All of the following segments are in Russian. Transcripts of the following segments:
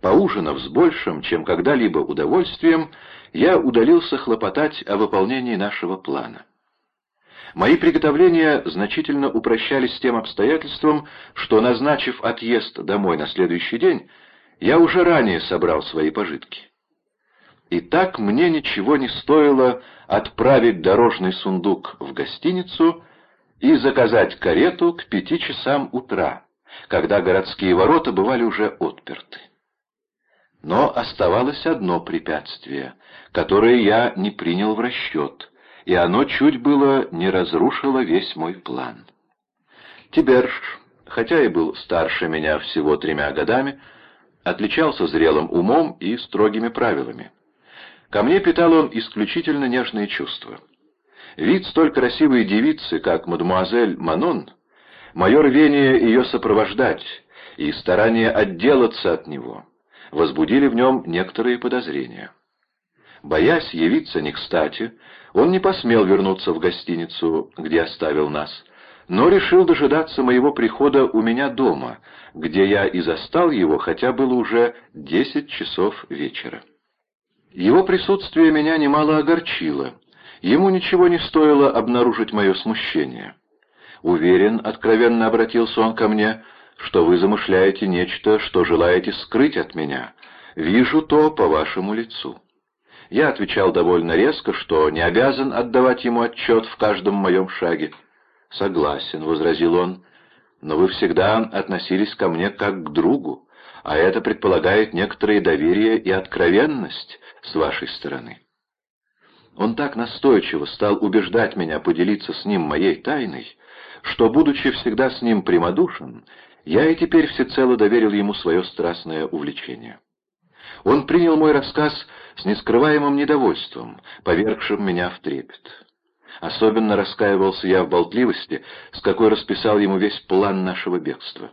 поужинав с большим, чем когда-либо удовольствием, я удалился хлопотать о выполнении нашего плана. Мои приготовления значительно упрощались тем обстоятельством, что, назначив отъезд домой на следующий день, я уже ранее собрал свои пожитки. И так мне ничего не стоило отправить дорожный сундук в гостиницу и заказать карету к пяти часам утра, когда городские ворота бывали уже отперты. Но оставалось одно препятствие, которое я не принял в расчет, и оно чуть было не разрушило весь мой план. Тиберж, хотя и был старше меня всего тремя годами, отличался зрелым умом и строгими правилами. Ко мне питал он исключительно нежные чувства. Вид столь красивой девицы, как мадемуазель Манон, мое рвение ее сопровождать и старание отделаться от него — возбудили в нем некоторые подозрения. Боясь явиться не кстати, он не посмел вернуться в гостиницу, где оставил нас, но решил дожидаться моего прихода у меня дома, где я и застал его, хотя было уже десять часов вечера. Его присутствие меня немало огорчило. Ему ничего не стоило обнаружить мое смущение. Уверен, откровенно обратился он ко мне, что вы замышляете нечто, что желаете скрыть от меня. Вижу то по вашему лицу». Я отвечал довольно резко, что не обязан отдавать ему отчет в каждом моем шаге. «Согласен», — возразил он, — «но вы всегда относились ко мне как к другу, а это предполагает некоторое доверие и откровенность с вашей стороны». Он так настойчиво стал убеждать меня поделиться с ним моей тайной, что, будучи всегда с ним прямодушен, я и теперь всецело доверил ему свое страстное увлечение. Он принял мой рассказ с нескрываемым недовольством, повергшим меня в трепет. Особенно раскаивался я в болтливости, с какой расписал ему весь план нашего бегства.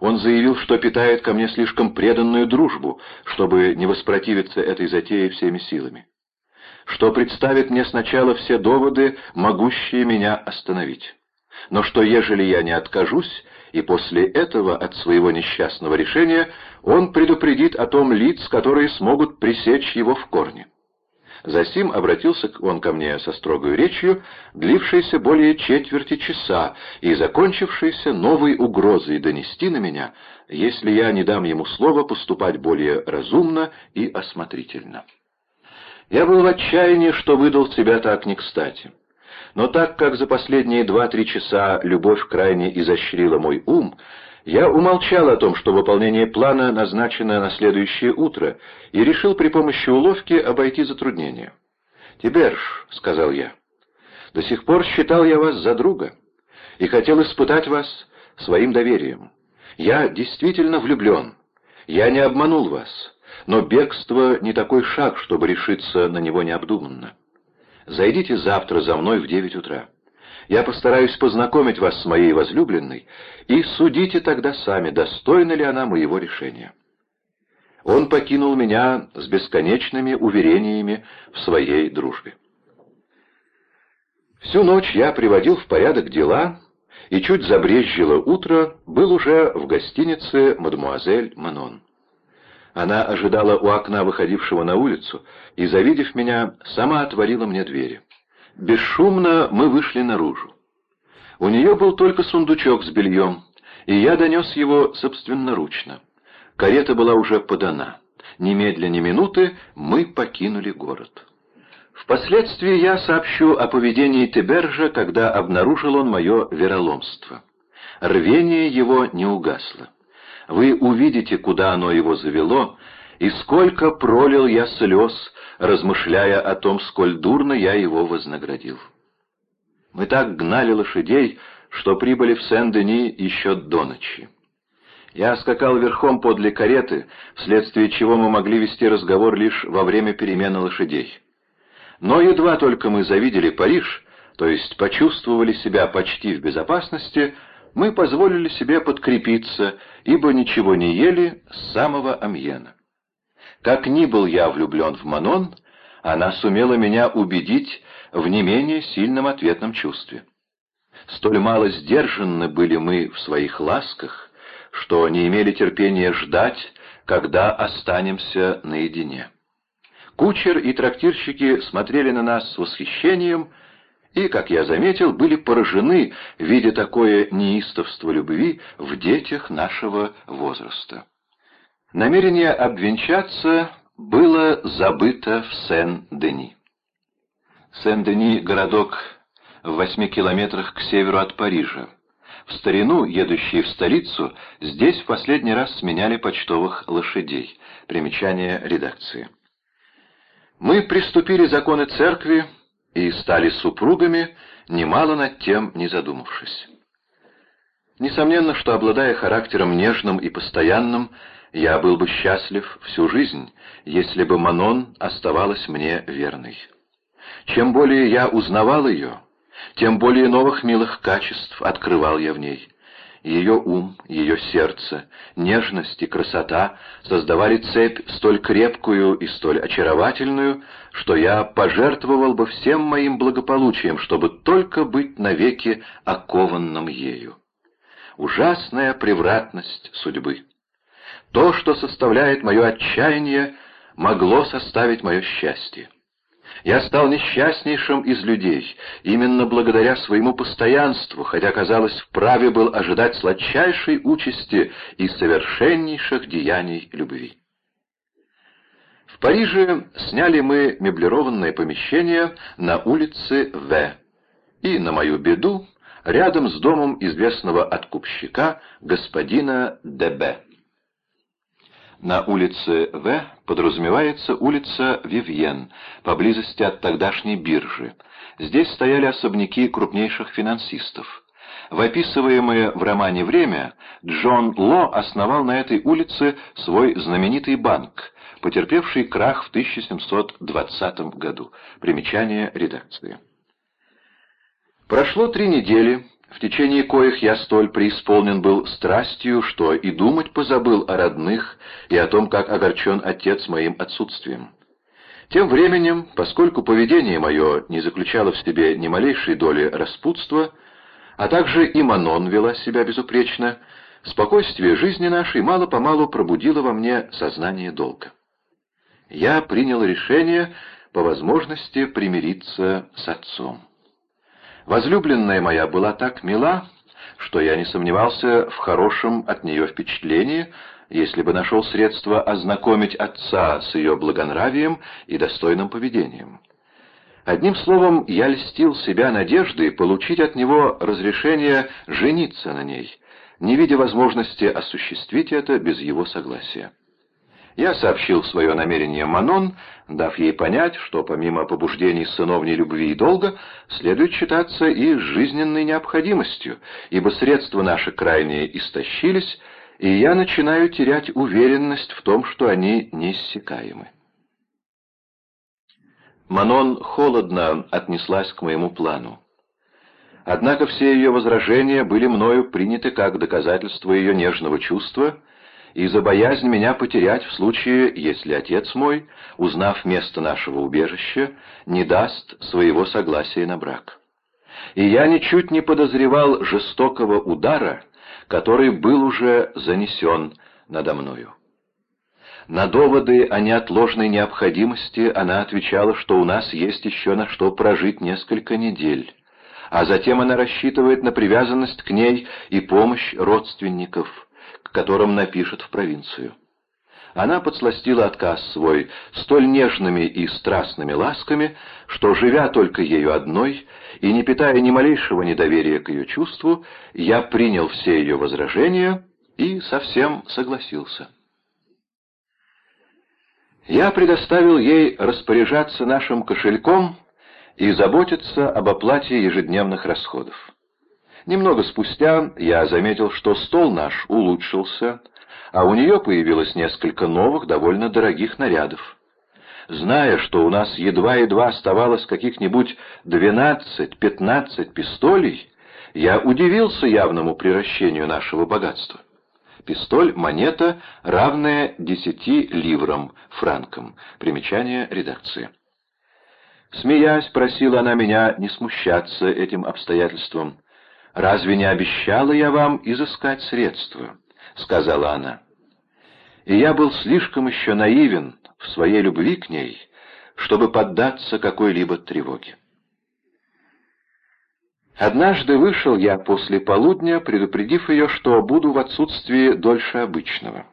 Он заявил, что питает ко мне слишком преданную дружбу, чтобы не воспротивиться этой затее всеми силами. Что представит мне сначала все доводы, могущие меня остановить. Но что, ежели я не откажусь, и после этого от своего несчастного решения он предупредит о том лиц, которые смогут пресечь его в корне. Засим обратился он ко мне со строгой речью, длившейся более четверти часа и закончившейся новой угрозой донести на меня, если я не дам ему слова поступать более разумно и осмотрительно. Я был в отчаянии, что выдал себя так не кстати. Но так как за последние два-три часа любовь крайне изощрила мой ум, я умолчал о том, что выполнение плана назначено на следующее утро, и решил при помощи уловки обойти затруднение. «Тиберж», — сказал я, — «до сих пор считал я вас за друга и хотел испытать вас своим доверием. Я действительно влюблен, я не обманул вас, но бегство не такой шаг, чтобы решиться на него необдуманно. Зайдите завтра за мной в девять утра. Я постараюсь познакомить вас с моей возлюбленной, и судите тогда сами, достойна ли она моего решения». Он покинул меня с бесконечными уверениями в своей дружбе. Всю ночь я приводил в порядок дела, и чуть забрезжило утро, был уже в гостинице «Мадемуазель Манон». Она ожидала у окна, выходившего на улицу, и, завидев меня, сама отворила мне двери. Бесшумно мы вышли наружу. У нее был только сундучок с бельем, и я донес его собственноручно. Карета была уже подана. Немедля ни минуты мы покинули город. Впоследствии я сообщу о поведении Тебержа, когда обнаружил он мое вероломство. Рвение его не угасло вы увидите, куда оно его завело, и сколько пролил я слез, размышляя о том, сколь дурно я его вознаградил. Мы так гнали лошадей, что прибыли в Сен-Дени еще до ночи. Я скакал верхом подле кареты, вследствие чего мы могли вести разговор лишь во время перемены лошадей. Но едва только мы завидели Париж, то есть почувствовали себя почти в безопасности, мы позволили себе подкрепиться, ибо ничего не ели с самого Амьена. Как ни был я влюблен в Манон, она сумела меня убедить в не менее сильном ответном чувстве. Столь мало сдержанны были мы в своих ласках, что не имели терпения ждать, когда останемся наедине. Кучер и трактирщики смотрели на нас с восхищением и, как я заметил, были поражены, видя такое неистовство любви в детях нашего возраста. Намерение обвенчаться было забыто в Сен-Дени. Сен-Дени — городок в восьми километрах к северу от Парижа. В старину, едущие в столицу, здесь в последний раз сменяли почтовых лошадей. Примечание редакции. Мы приступили законы церкви и стали супругами, немало над тем не задумавшись. Несомненно, что, обладая характером нежным и постоянным, я был бы счастлив всю жизнь, если бы Манон оставалась мне верной. Чем более я узнавал ее, тем более новых милых качеств открывал я в ней. Ее ум, ее сердце, нежность и красота создавали цепь столь крепкую и столь очаровательную, что я пожертвовал бы всем моим благополучием, чтобы только быть навеки окованным ею. Ужасная превратность судьбы. То, что составляет мое отчаяние, могло составить мое счастье. Я стал несчастнейшим из людей, именно благодаря своему постоянству, хотя, казалось, вправе был ожидать сладчайшей участи и совершеннейших деяний любви. В Париже сняли мы меблированное помещение на улице В. И, на мою беду, рядом с домом известного откупщика господина Д.Б. На улице В подразумевается улица Вивьен, поблизости от тогдашней биржи. Здесь стояли особняки крупнейших финансистов. В описываемое в романе время Джон Ло основал на этой улице свой знаменитый банк, потерпевший крах в 1720 году. Примечание редакции. Прошло три недели, в течение коих я столь преисполнен был страстью, что и думать позабыл о родных и о том, как огорчен отец моим отсутствием. Тем временем, поскольку поведение мое не заключало в себе ни малейшей доли распутства, а также и Манон вела себя безупречно, спокойствие жизни нашей мало-помалу пробудило во мне сознание долга. Я принял решение по возможности примириться с отцом. Возлюбленная моя была так мила, что я не сомневался в хорошем от нее впечатлении, если бы нашел средства ознакомить отца с ее благонравием и достойным поведением. Одним словом, я льстил себя надеждой получить от него разрешение жениться на ней, не видя возможности осуществить это без его согласия. Я сообщил свое намерение Манон, дав ей понять, что помимо побуждений сыновней любви и долга, следует считаться и жизненной необходимостью, ибо средства наши крайне истощились, и я начинаю терять уверенность в том, что они неиссякаемы. Манон холодно отнеслась к моему плану. Однако все ее возражения были мною приняты как доказательство ее нежного чувства — и за боязнь меня потерять в случае, если отец мой, узнав место нашего убежища, не даст своего согласия на брак. И я ничуть не подозревал жестокого удара, который был уже занесен надо мною. На доводы о неотложной необходимости она отвечала, что у нас есть еще на что прожить несколько недель, а затем она рассчитывает на привязанность к ней и помощь родственников – которым напишет в провинцию. Она подсластила отказ свой столь нежными и страстными ласками, что, живя только ею одной и не питая ни малейшего недоверия к ее чувству, я принял все ее возражения и совсем согласился. Я предоставил ей распоряжаться нашим кошельком и заботиться об оплате ежедневных расходов. Немного спустя я заметил, что стол наш улучшился, а у нее появилось несколько новых, довольно дорогих нарядов. Зная, что у нас едва-едва оставалось каких-нибудь двенадцать-пятнадцать пистолей, я удивился явному приращению нашего богатства. Пистоль — монета, равная десяти ливрам, франкам. Примечание редакции. Смеясь, просила она меня не смущаться этим обстоятельством. «Разве не обещала я вам изыскать средства?» — сказала она. и я был слишком еще наивен в своей любви к ней, чтобы поддаться какой-либо тревоге. Однажды вышел я после полудня, предупредив ее, что буду в отсутствии дольше обычного.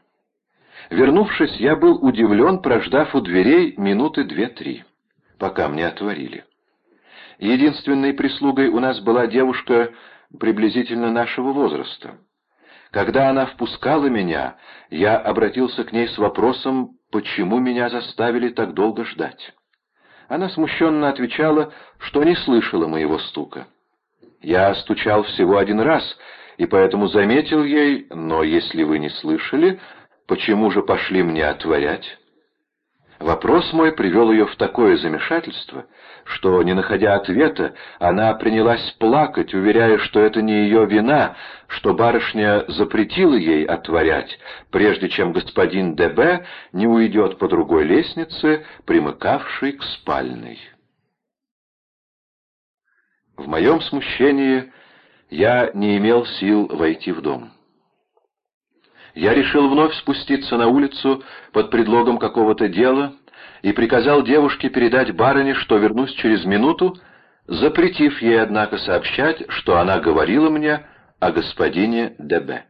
Вернувшись, я был удивлен, прождав у дверей минуты две-три, пока мне отворили. Единственной прислугой у нас была девушка приблизительно нашего возраста. Когда она впускала меня, я обратился к ней с вопросом, почему меня заставили так долго ждать. Она смущенно отвечала, что не слышала моего стука. Я стучал всего один раз, и поэтому заметил ей, но если вы не слышали, почему же пошли мне отворять? Вопрос мой привел ее в такое замешательство, что, не находя ответа, она принялась плакать, уверяя, что это не ее вина, что барышня запретила ей отворять, прежде чем господин ДБ не уйдет по другой лестнице, примыкавшей к спальной. В моем смущении я не имел сил войти в дом. Я решил вновь спуститься на улицу под предлогом какого-то дела и приказал девушке передать барыне, что вернусь через минуту, запретив ей, однако, сообщать, что она говорила мне о господине ДБ.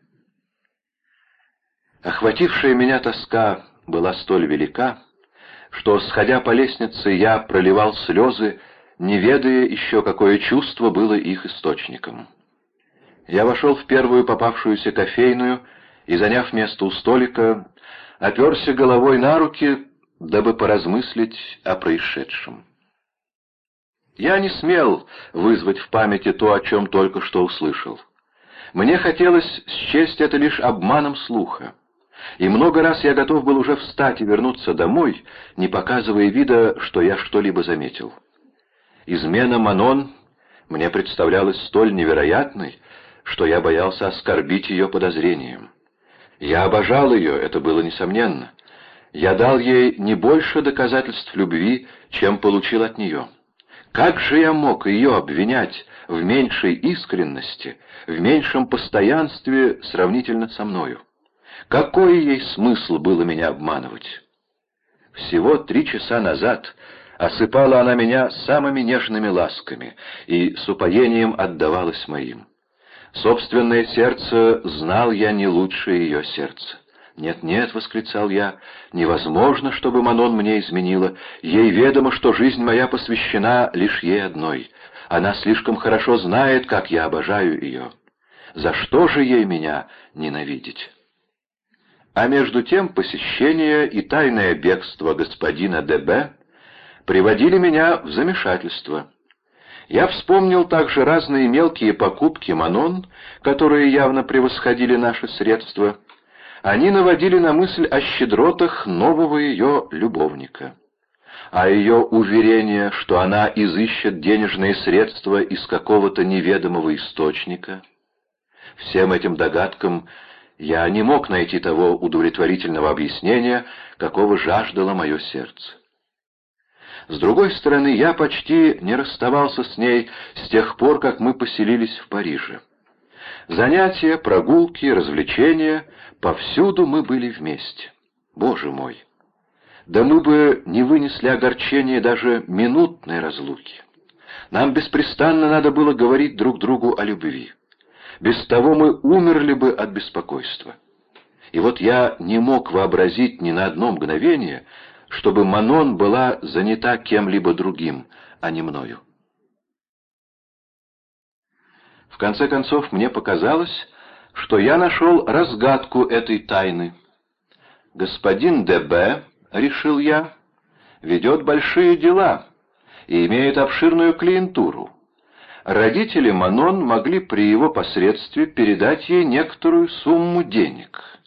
Охватившая меня тоска была столь велика, что, сходя по лестнице, я проливал слезы, не ведая еще, какое чувство было их источником. Я вошел в первую попавшуюся кофейную и, заняв место у столика, оперся головой на руки, дабы поразмыслить о происшедшем. Я не смел вызвать в памяти то, о чем только что услышал. Мне хотелось счесть это лишь обманом слуха. И много раз я готов был уже встать и вернуться домой, не показывая вида, что я что-либо заметил. Измена Манон мне представлялась столь невероятной, что я боялся оскорбить ее подозрением. Я обожал ее, это было несомненно. Я дал ей не больше доказательств любви, чем получил от нее. Как же я мог ее обвинять в меньшей искренности, в меньшем постоянстве сравнительно со мною? Какой ей смысл было меня обманывать? Всего три часа назад Осыпала она меня самыми нежными ласками и с упоением отдавалась моим. Собственное сердце знал я не лучше ее сердца. «Нет-нет», — восклицал я, — «невозможно, чтобы Манон мне изменила. Ей ведомо, что жизнь моя посвящена лишь ей одной. Она слишком хорошо знает, как я обожаю ее. За что же ей меня ненавидеть?» А между тем посещение и тайное бегство господина Д.Б приводили меня в замешательство. Я вспомнил также разные мелкие покупки Манон, которые явно превосходили наши средства. Они наводили на мысль о щедротах нового ее любовника. А ее уверение, что она изыщет денежные средства из какого-то неведомого источника. Всем этим догадкам я не мог найти того удовлетворительного объяснения, какого жаждало мое сердце. С другой стороны, я почти не расставался с ней с тех пор, как мы поселились в Париже. Занятия, прогулки, развлечения — повсюду мы были вместе. Боже мой! Да мы бы не вынесли огорчения даже минутной разлуки. Нам беспрестанно надо было говорить друг другу о любви. Без того мы умерли бы от беспокойства. И вот я не мог вообразить ни на одно мгновение, чтобы Манон была занята кем-либо другим, а не мною. В конце концов, мне показалось, что я нашел разгадку этой тайны. Господин ДБ, решил я, ведет большие дела и имеет обширную клиентуру. Родители Манон могли при его посредстве передать ей некоторую сумму денег —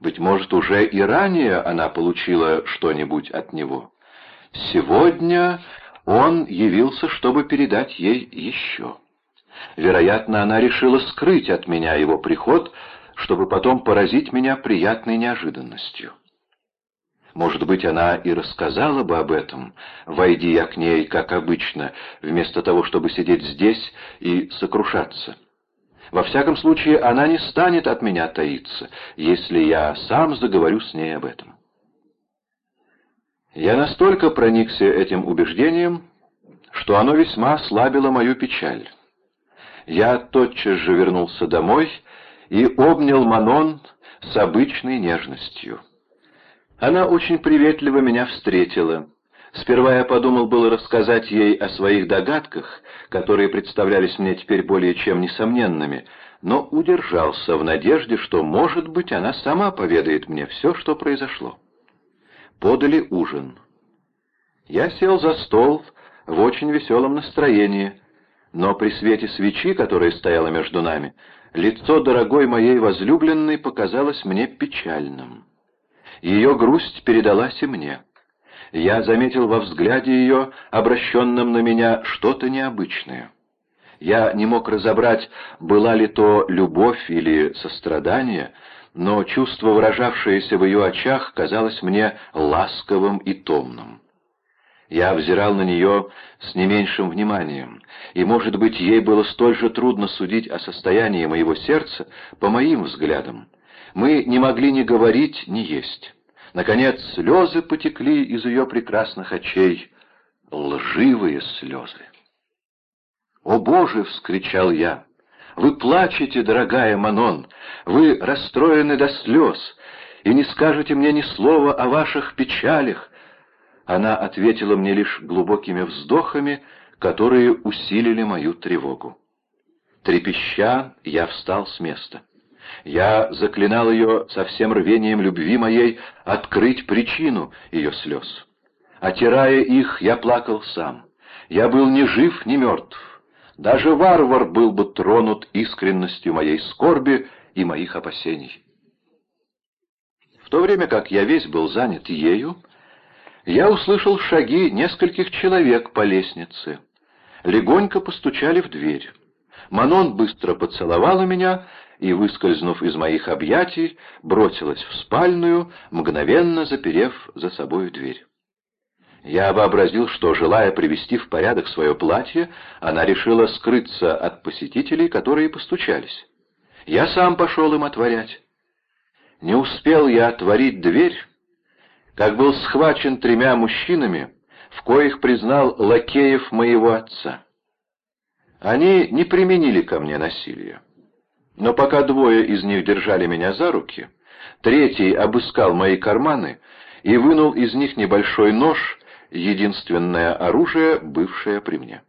быть может, уже и ранее она получила что-нибудь от него. Сегодня он явился, чтобы передать ей еще. Вероятно, она решила скрыть от меня его приход, чтобы потом поразить меня приятной неожиданностью. Может быть, она и рассказала бы об этом, войди я к ней, как обычно, вместо того, чтобы сидеть здесь и сокрушаться. Во всяком случае, она не станет от меня таиться, если я сам заговорю с ней об этом. Я настолько проникся этим убеждением, что оно весьма ослабило мою печаль. Я тотчас же вернулся домой и обнял Манон с обычной нежностью. Она очень приветливо меня встретила. Сперва я подумал было рассказать ей о своих догадках, которые представлялись мне теперь более чем несомненными, но удержался в надежде, что, может быть, она сама поведает мне все, что произошло. Подали ужин. Я сел за стол в очень веселом настроении, но при свете свечи, которая стояла между нами, лицо дорогой моей возлюбленной показалось мне печальным. Ее грусть передалась и мне. Я заметил во взгляде ее, обращенном на меня, что-то необычное. Я не мог разобрать, была ли то любовь или сострадание, но чувство, выражавшееся в ее очах, казалось мне ласковым и томным. Я взирал на нее с не меньшим вниманием, и, может быть, ей было столь же трудно судить о состоянии моего сердца по моим взглядам. Мы не могли ни говорить, ни есть. Наконец, слезы потекли из ее прекрасных очей, лживые слезы. «О, Боже!» — вскричал я. «Вы плачете, дорогая Манон, вы расстроены до слез, и не скажете мне ни слова о ваших печалях, она ответила мне лишь глубокими вздохами, которые усилили мою тревогу. Трепеща, я встал с места. Я заклинал ее со всем рвением любви моей открыть причину ее слез. Отирая их, я плакал сам. Я был ни жив, ни мертв. Даже варвар был бы тронут искренностью моей скорби и моих опасений. В то время как я весь был занят ею, я услышал шаги нескольких человек по лестнице. Легонько постучали в дверь. Манон быстро поцеловала меня и, выскользнув из моих объятий, бросилась в спальную, мгновенно заперев за собой дверь. Я вообразил, что, желая привести в порядок свое платье, она решила скрыться от посетителей, которые постучались. Я сам пошел им отворять. Не успел я отворить дверь, как был схвачен тремя мужчинами, в коих признал лакеев моего отца. Они не применили ко мне насилия. Но пока двое из них держали меня за руки, третий обыскал мои карманы и вынул из них небольшой нож, единственное оружие, бывшее при мне.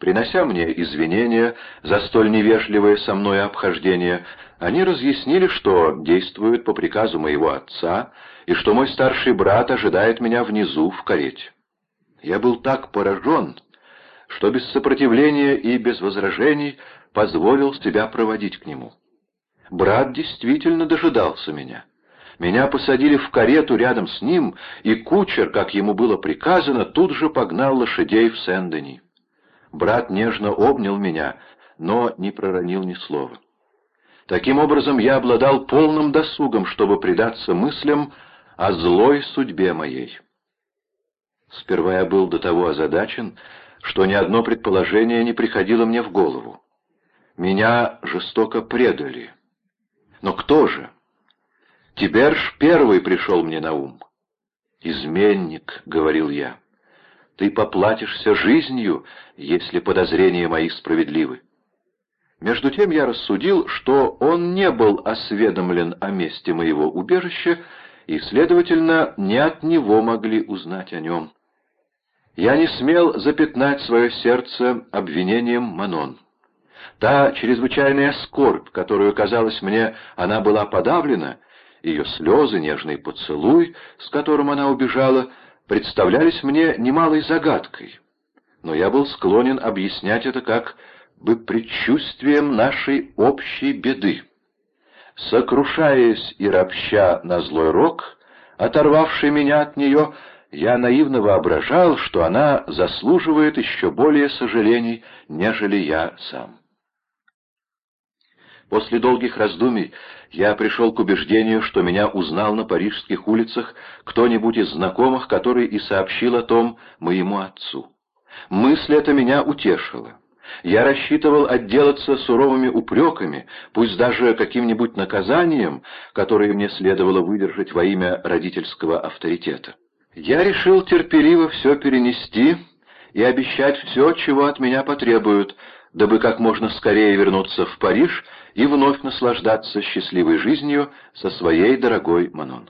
Принося мне извинения за столь невежливое со мной обхождение, они разъяснили, что действуют по приказу моего отца и что мой старший брат ожидает меня внизу в карете. Я был так поражен, что без сопротивления и без возражений позволил себя проводить к нему. Брат действительно дожидался меня. Меня посадили в карету рядом с ним, и кучер, как ему было приказано, тут же погнал лошадей в Сен-Дени. Брат нежно обнял меня, но не проронил ни слова. Таким образом, я обладал полным досугом, чтобы предаться мыслям о злой судьбе моей. Сперва я был до того озадачен, что ни одно предположение не приходило мне в голову. Меня жестоко предали. Но кто же? Тиберж первый пришел мне на ум. «Изменник», — говорил я, — «ты поплатишься жизнью, если подозрения мои справедливы». Между тем я рассудил, что он не был осведомлен о месте моего убежища и, следовательно, не от него могли узнать о нем. Я не смел запятнать свое сердце обвинением Манон. Та чрезвычайная скорбь, которую, казалось мне, она была подавлена, ее слезы, нежный поцелуй, с которым она убежала, представлялись мне немалой загадкой. Но я был склонен объяснять это как бы предчувствием нашей общей беды. Сокрушаясь и ропща на злой рок, оторвавший меня от нее, я наивно воображал, что она заслуживает еще более сожалений, нежели я сам. После долгих раздумий я пришел к убеждению, что меня узнал на парижских улицах кто-нибудь из знакомых, который и сообщил о том моему отцу. Мысль эта меня утешила. Я рассчитывал отделаться суровыми упреками, пусть даже каким-нибудь наказанием, которое мне следовало выдержать во имя родительского авторитета. Я решил терпеливо все перенести и обещать все, чего от меня потребуют, дабы как можно скорее вернуться в Париж и вновь наслаждаться счастливой жизнью со своей дорогой Манон.